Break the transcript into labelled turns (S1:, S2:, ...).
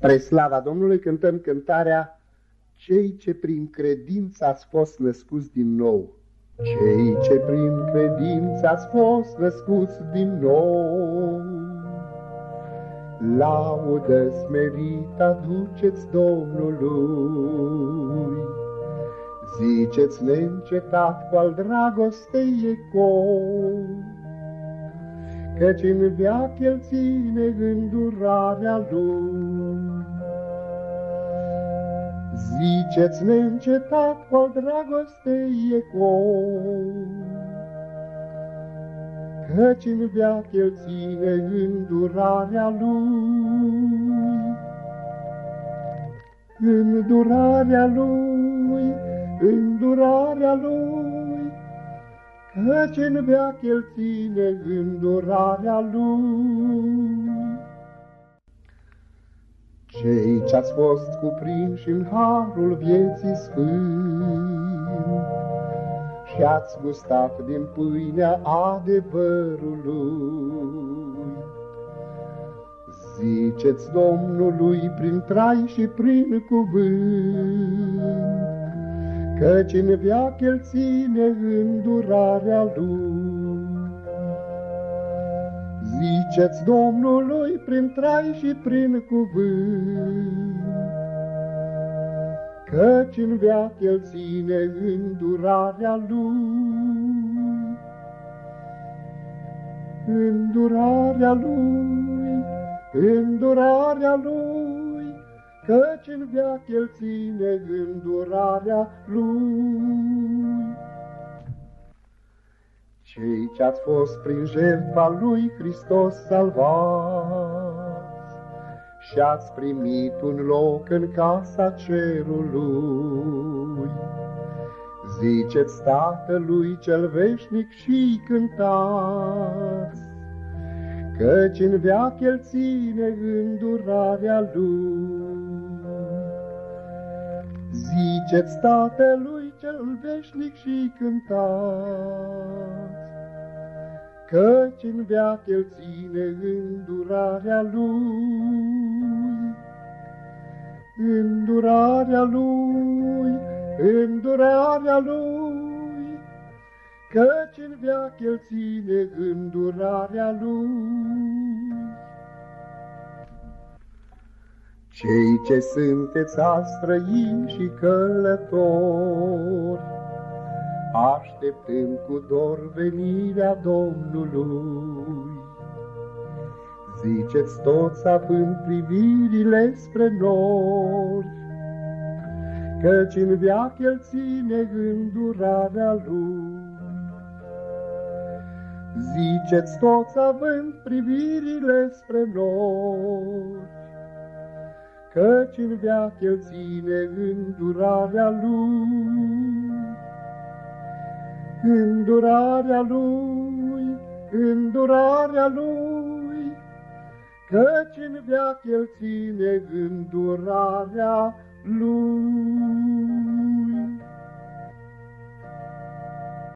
S1: Spre slava Domnului cântăm cântarea Cei ce prin credință ați fost născuți din nou. Cei ce prin credință ați fost născuți din nou. Laudă smerită aduceți Domnului. Ziceți neîncetat cu al dragostei ecou. Căci în veac el ține îndurarea lui. Ziceți neîncetat cu dragostei ecou, Căci în veac el ține îndurarea lui. Îndurarea lui, îndurarea lui, Căci în veac el ține îndurarea lui. Cei ce-ați fost cuprinși în harul vieții sfânt și ați gustat din pâinea adevărului. Ziceți Domnului prin trai și prin cuvânt, Căci în viac El ține îndurarea Lui. Ziceți Domnului prin trai și prin cuvânt, Căci în viac El ține îndurarea Lui. Îndurarea Lui, îndurarea Lui, Căci în viac El ține îndurarea Lui. Cei ce-ați fost prin jertfa lui Hristos salvați și ați primit un loc în casa cerului. Ziceți Tatălui cel veșnic și cântați, Căci în veac El ține îndurarea Lui. Ziceți Tatălui cel veșnic și cântați, Căci în veac el ține îndurarea lui. Îndurarea lui, îndurarea lui, Căci în veac el ține îndurarea lui. Cei ce sunteți astrăini și călători, așteptând cu dor venirea Domnului. Ziceți toți având privirile spre nori, Căci în viac el ține îndurarea lui. Ziceți toți având privirile spre nori, Căci în viac el ține îndurarea lui îndurarea lui, îndurarea lui, căci în veac el ține îndurarea lui.